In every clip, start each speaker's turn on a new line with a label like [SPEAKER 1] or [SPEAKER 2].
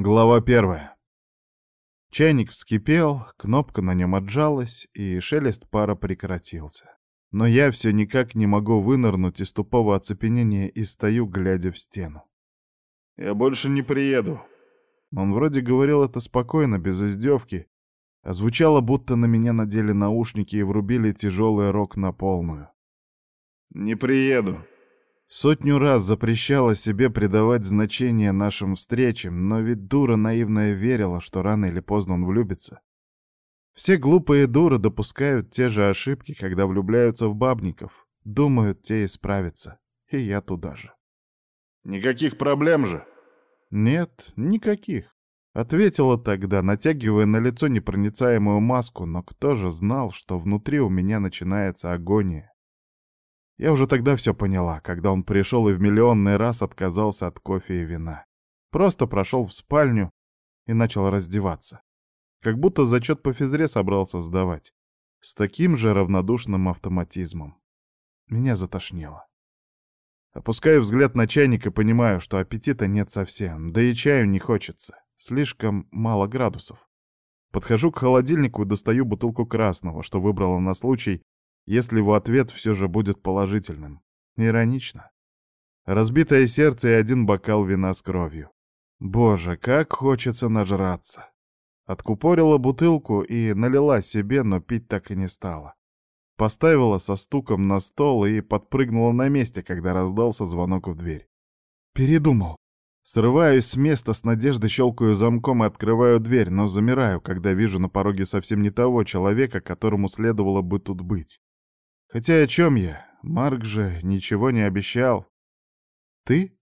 [SPEAKER 1] Глава первая. Чайник вскипел, кнопка на нем отжалась, и шелест пара прекратился. Но я все никак не могу вынырнуть из тупого оцепенения и стою, глядя в стену. «Я больше не приеду». Он вроде говорил это спокойно, без издевки, а звучало, будто на меня надели наушники и врубили тяжелый рок на полную. «Не приеду», Сотню раз запрещала себе придавать значение нашим встречам, но ведь дура наивная верила, что рано или поздно он влюбится. Все глупые дуры допускают те же ошибки, когда влюбляются в бабников. Думают, те исправятся. И я туда же. «Никаких проблем же?» «Нет, никаких», — ответила тогда, натягивая на лицо непроницаемую маску, но кто же знал, что внутри у меня начинается агония. Я уже тогда все поняла, когда он пришел и в миллионный раз отказался от кофе и вина. Просто прошел в спальню и начал раздеваться. Как будто зачет по физре собрался сдавать. С таким же равнодушным автоматизмом. Меня затошнило. Опускаю взгляд на чайник и понимаю, что аппетита нет совсем, да и чаю не хочется. Слишком мало градусов. Подхожу к холодильнику и достаю бутылку красного, что выбрала на случай, если его ответ все же будет положительным. Иронично. Разбитое сердце и один бокал вина с кровью. Боже, как хочется нажраться. Откупорила бутылку и налила себе, но пить так и не стала. Поставила со стуком на стол и подпрыгнула на месте, когда раздался звонок в дверь. Передумал. Срываюсь с места, с надеждой щелкаю замком и открываю дверь, но замираю, когда вижу на пороге совсем не того человека, которому следовало бы тут быть. Хотя о чем я? Марк же ничего не обещал. Ты?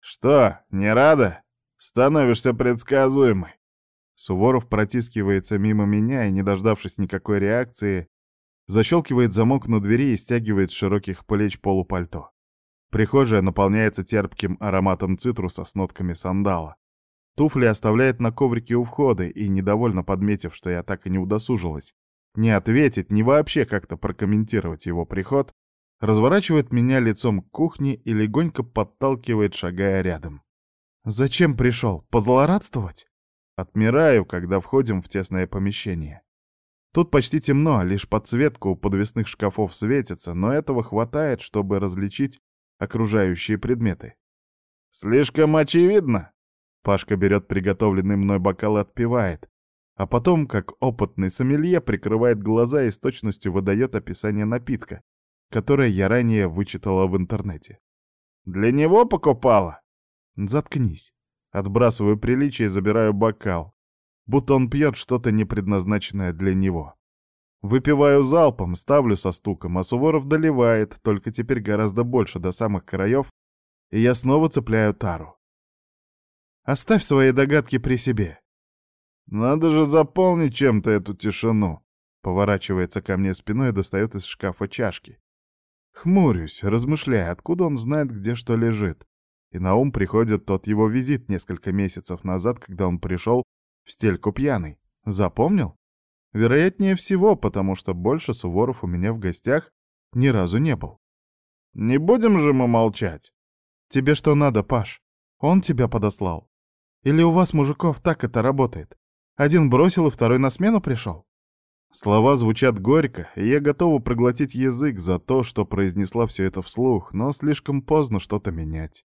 [SPEAKER 1] Что, не рада? Становишься предсказуемой. Суворов протискивается мимо меня и, не дождавшись никакой реакции, защелкивает замок на двери и стягивает с широких плеч полупальто. Прихожая наполняется терпким ароматом цитруса с нотками сандала. Туфли оставляет на коврике у входа и, недовольно подметив, что я так и не удосужилась, не ответить, ни вообще как-то прокомментировать его приход, разворачивает меня лицом к кухне и легонько подталкивает, шагая рядом. «Зачем пришел? Позлорадствовать?» Отмираю, когда входим в тесное помещение. Тут почти темно, лишь подсветка у подвесных шкафов светится, но этого хватает, чтобы различить окружающие предметы. «Слишком очевидно!» Пашка берет приготовленный мной бокал и отпивает, а потом, как опытный сомелье, прикрывает глаза и с точностью выдает описание напитка, которое я ранее вычитала в интернете. «Для него покупала?» «Заткнись». Отбрасываю приличие и забираю бокал, будто он пьет что-то непредназначенное для него. Выпиваю залпом, ставлю со стуком, а Суворов доливает, только теперь гораздо больше до самых краев, и я снова цепляю тару. Оставь свои догадки при себе. Надо же заполнить чем-то эту тишину. Поворачивается ко мне спиной и достает из шкафа чашки. Хмурюсь, размышляя, откуда он знает, где что лежит. И на ум приходит тот его визит несколько месяцев назад, когда он пришел в стельку пьяный. Запомнил? Вероятнее всего, потому что больше Суворов у меня в гостях ни разу не был. Не будем же мы молчать. Тебе что надо, Паш? Он тебя подослал? Или у вас, мужиков, так это работает? Один бросил, и второй на смену пришел. Слова звучат горько, и я готова проглотить язык за то, что произнесла все это вслух, но слишком поздно что-то менять.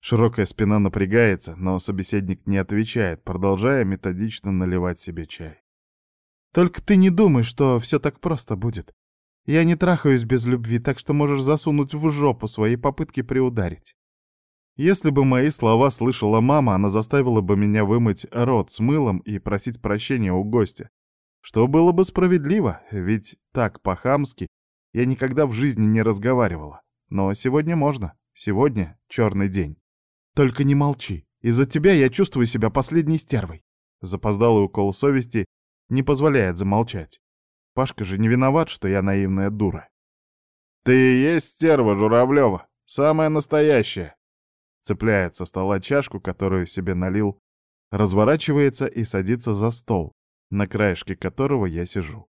[SPEAKER 1] Широкая спина напрягается, но собеседник не отвечает, продолжая методично наливать себе чай. «Только ты не думай, что все так просто будет. Я не трахаюсь без любви, так что можешь засунуть в жопу свои попытки приударить. Если бы мои слова слышала мама, она заставила бы меня вымыть рот с мылом и просить прощения у гостя. Что было бы справедливо, ведь так по-хамски я никогда в жизни не разговаривала. Но сегодня можно. Сегодня черный день. Только не молчи. Из-за тебя я чувствую себя последней стервой. Запоздалый укол совести не позволяет замолчать. Пашка же не виноват, что я наивная дура. Ты и есть стерва, Журавлева. Самая настоящая цепляет со стола чашку, которую себе налил, разворачивается и садится за стол, на краешке которого я сижу.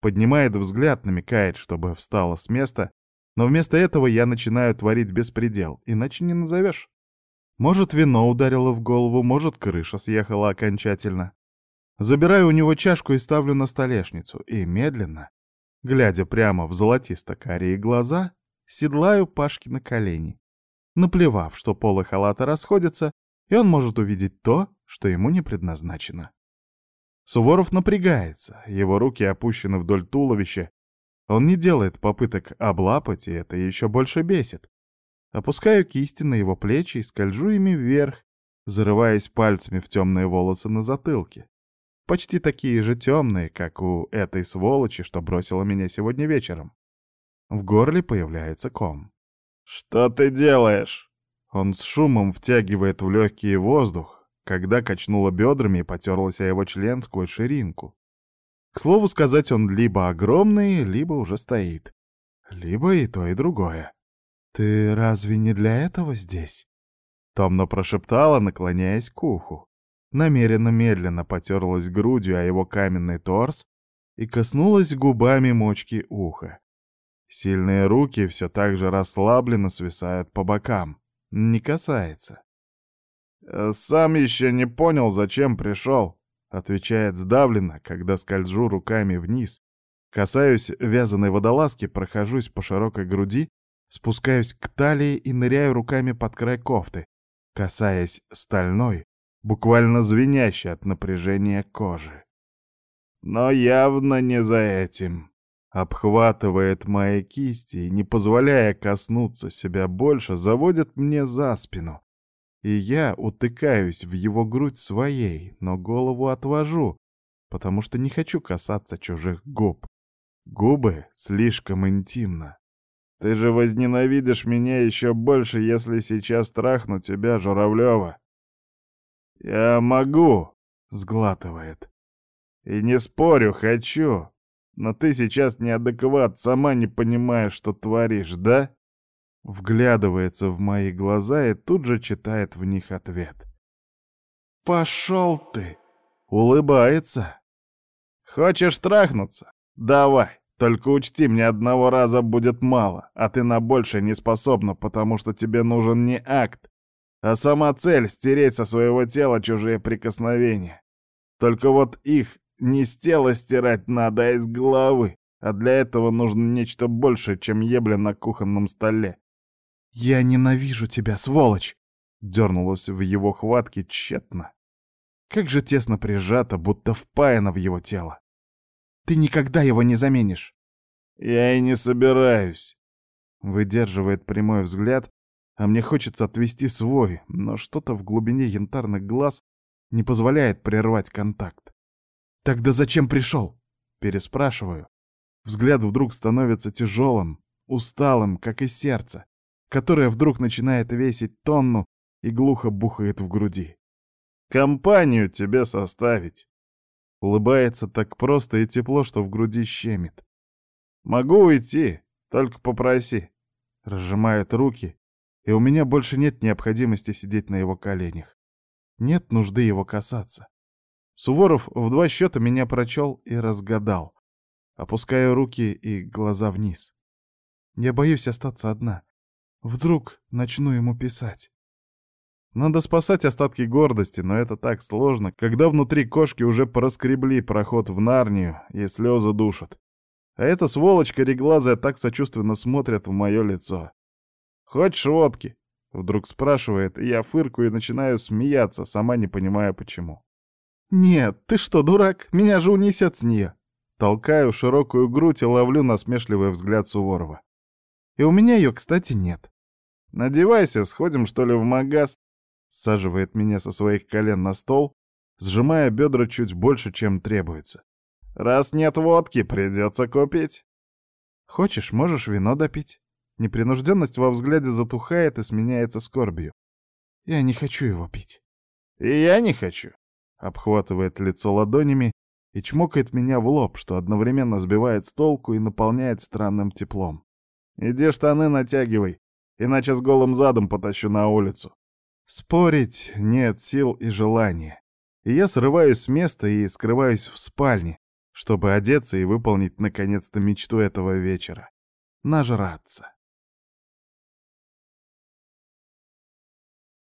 [SPEAKER 1] Поднимает взгляд, намекает, чтобы встала с места, но вместо этого я начинаю творить беспредел, иначе не назовешь. Может, вино ударило в голову, может, крыша съехала окончательно. Забираю у него чашку и ставлю на столешницу, и медленно, глядя прямо в золотисто-карие глаза, седлаю Пашки на колени, наплевав, что полы халата расходятся, и он может увидеть то, что ему не предназначено. Суворов напрягается, его руки опущены вдоль туловища, он не делает попыток облапать, и это еще больше бесит. Опускаю кисти на его плечи и скольжу ими вверх, зарываясь пальцами в темные волосы на затылке. Почти такие же темные, как у этой сволочи, что бросила меня сегодня вечером. В горле появляется ком. «Что ты делаешь?» Он с шумом втягивает в легкий воздух, когда качнула бедрами и потерлась о его член сквозь ширинку. К слову сказать, он либо огромный, либо уже стоит. Либо и то, и другое. «Ты разве не для этого здесь?» Томно прошептала, наклоняясь к уху. Намеренно медленно потерлась грудью о его каменный торс и коснулась губами мочки уха. Сильные руки все так же расслабленно свисают по бокам. Не касается. «Э, «Сам еще не понял, зачем пришел», — отвечает сдавленно, когда скольжу руками вниз. Касаюсь вязаной водолазки, прохожусь по широкой груди Спускаюсь к талии и ныряю руками под край кофты, касаясь стальной, буквально звенящей от напряжения кожи. Но явно не за этим. Обхватывает мои кисти и, не позволяя коснуться себя больше, заводит мне за спину. И я утыкаюсь в его грудь своей, но голову отвожу, потому что не хочу касаться чужих губ. Губы слишком интимно. Ты же возненавидишь меня еще больше, если сейчас трахну тебя, Журавлева. Я могу, сглатывает. И не спорю, хочу. Но ты сейчас неадекват, сама не понимаешь, что творишь, да? Вглядывается в мои глаза и тут же читает в них ответ. «Пошел ты!» Улыбается. «Хочешь трахнуться? Давай!» Только учти, мне одного раза будет мало, а ты на больше не способна, потому что тебе нужен не акт, а сама цель — стереть со своего тела чужие прикосновения. Только вот их не с тела стирать надо, а из головы, а для этого нужно нечто большее, чем ебля на кухонном столе. «Я ненавижу тебя, сволочь!» — дернулась в его хватке тщетно. Как же тесно прижата, будто впаяна в его тело. Ты никогда его не заменишь. Я и не собираюсь. Выдерживает прямой взгляд, а мне хочется отвести свой, но что-то в глубине янтарных глаз не позволяет прервать контакт. «Тогда зачем пришел?» Переспрашиваю. Взгляд вдруг становится тяжелым, усталым, как и сердце, которое вдруг начинает весить тонну и глухо бухает в груди. «Компанию тебе составить. Улыбается так просто и тепло, что в груди щемит. «Могу уйти, только попроси». Разжимает руки, и у меня больше нет необходимости сидеть на его коленях. Нет нужды его касаться. Суворов в два счета меня прочел и разгадал. Опускаю руки и глаза вниз. Я боюсь остаться одна. Вдруг начну ему писать. Надо спасать остатки гордости, но это так сложно, когда внутри кошки уже проскребли проход в Нарнию, и слезы душат. А эта сволочь кореглазая так сочувственно смотрит в мое лицо. «Хочешь водки?» — вдруг спрашивает, и я фыркаю и начинаю смеяться, сама не понимая почему. «Нет, ты что, дурак? Меня же унесет с нее!» Толкаю широкую грудь и ловлю насмешливый взгляд Суворова. И у меня ее, кстати, нет. «Надевайся, сходим, что ли, в магаз?» Саживает меня со своих колен на стол, сжимая бедра чуть больше, чем требуется. «Раз нет водки, придется купить». «Хочешь, можешь вино допить». Непринужденность во взгляде затухает и сменяется скорбью. «Я не хочу его пить». «И я не хочу», — обхватывает лицо ладонями и чмокает меня в лоб, что одновременно сбивает с толку и наполняет странным теплом. «Иди штаны натягивай, иначе с голым задом потащу на улицу». Спорить нет сил и желания. И я срываюсь с места и скрываюсь в спальне, чтобы одеться и выполнить наконец-то мечту этого вечера — нажраться.